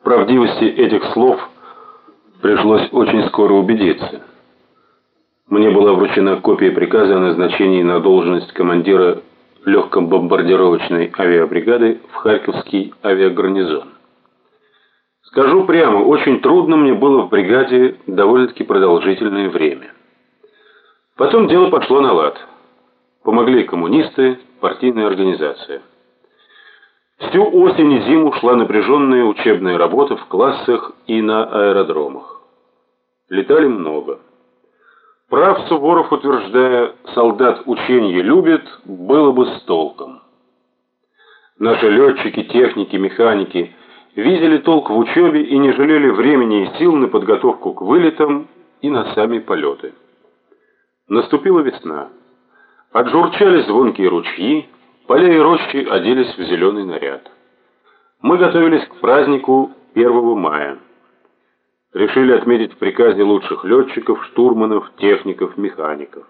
В правдивости этих слов пришлось очень скоро убедиться. Мне была вручена копия приказа о назначении на должность командира легкобомбардировочной авиабригады в Харьковский авиагарнизон. Скажу прямо, очень трудно мне было в бригаде довольно-таки продолжительное время. Потом дело пошло на лад. Помогли коммунисты, партийная организация. Всю осень и зиму шла напряженная учебная работа в классах и на аэродромах. Летали много. Прав Суворов, утверждая, солдат учение любит, было бы с толком. Наши летчики, техники, механики видели толк в учебе и не жалели времени и сил на подготовку к вылетам и на сами полеты. Наступила весна. Отжурчали звонкие ручьи, поля и рощи оделись в зеленый наряд. Мы готовились к празднику 1 мая. Решили отметить в приказе лучших летчиков, штурманов, техников, механиков.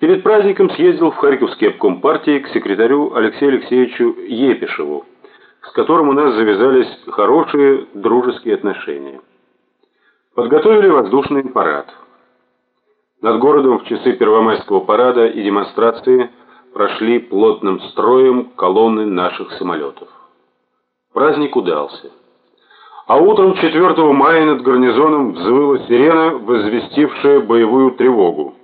Перед праздником съездил в Харьковский обком партии к секретарю Алексею Алексеевичу Епишеву, с которым у нас завязались хорошие дружеские отношения. Подготовили воздушный парад. Над городом в часы Первомайского парада и демонстрации прошли плотным строем колонны наших самолетов. Праздник удался. А утром 4 мая над гарнизоном взвыла сирена, возвестившая боевую тревогу.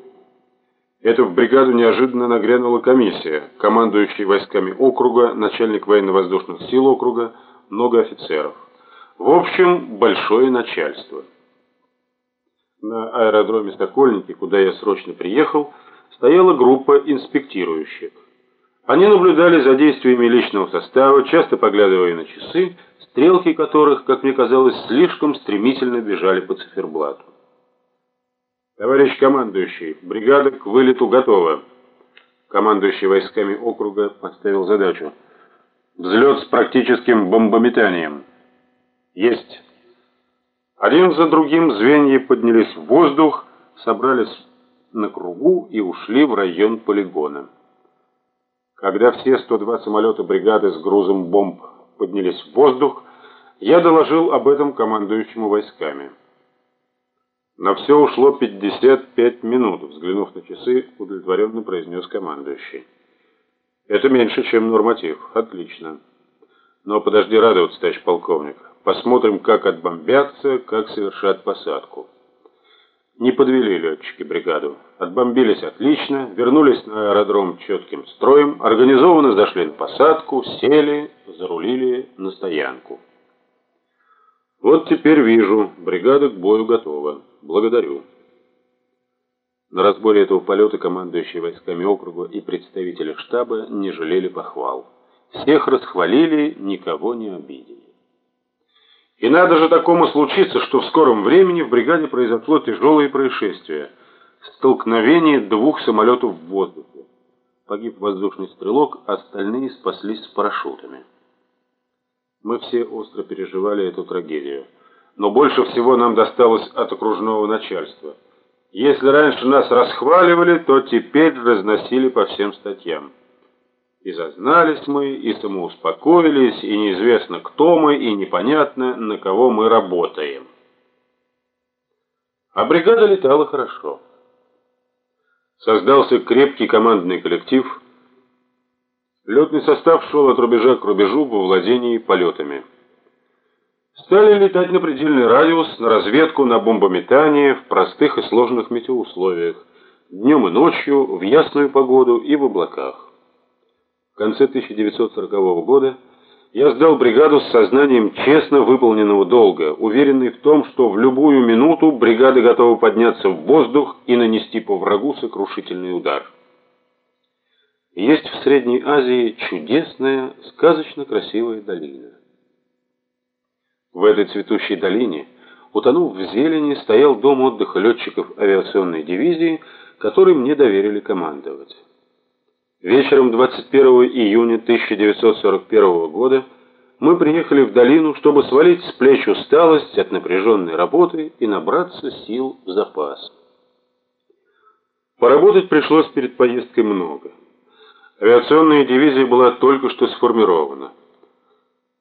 Это в бригаду неожиданно нагрянула комиссия, командующий войсками округа, начальник военно-воздушных сил округа, много офицеров. В общем, большое начальство. На аэродроме Сокольники, куда я срочно приехал, стояла группа инспектирующих. Они наблюдали за действиями личного состава, часто поглядывая на часы, стрелки которых, как мне казалось, слишком стремительно бежали по циферблату. Товарищ командующий, бригада к вылету готова. Командующий войсками округа поставил задачу: взлет с практическим бомбометанием. Есть. Один за другим звенья поднялись в воздух, собрались на кругу и ушли в район полигона. Когда все 102 самолета бригады с грузом бомб поднялись в воздух, я доложил об этом командующему войсками. На все ушло 55 минут, взглянув на часы, удовлетворенно произнес командующий. Это меньше, чем норматив. Отлично. Но подожди радоваться, товарищ полковник. Посмотрим, как отбомбятся, как совершат посадку. Не подвели летчики бригаду. Отбомбились отлично, вернулись на аэродром четким строем, организованно зашли на посадку, сели, зарулили на стоянку. Вот теперь вижу, бригада к бою готова. Благодарю. На разборе этого полета командующие войсками округа и представители штаба не жалели похвал. Всех расхвалили, никого не обидели. И надо же такому случиться, что в скором времени в бригаде произошло тяжелое происшествие столкновение двух самолетов в воздухе. Погиб воздушный стрелок, остальные спаслись с парашютами. Мы все остро переживали эту трагедию, но больше всего нам досталось от окружного начальства. Если раньше нас расхваливали, то теперь разносили по всем статьям. И зазнались мы, и самоуспокоились, и неизвестно, кто мы, и непонятно, на кого мы работаем. А бригада летала хорошо. Создался крепкий командный коллектив. Летный состав шел от рубежа к рубежу во владении полетами. Стали летать на предельный радиус, на разведку, на бомбометание в простых и сложных метеоусловиях, днем и ночью, в ясную погоду и в облаках. В конце 1940 года я сдал бригаду с сознанием честно выполненного долга, уверенный в том, что в любую минуту бригада готова подняться в воздух и нанести по врагу сокрушительный удар. Есть в Средней Азии чудесная, сказочно красивая долина. В этой цветущей долине, утонув в зелени, стоял дом отдыха летчиков авиационной дивизии, который мне доверили командовать. Вечером 21 июня 1941 года мы приехали в долину, чтобы свалить с плеч усталость от напряженной работы и набраться сил в запас. Поработать пришлось перед поездкой много. Авиационная дивизия была только что сформирована.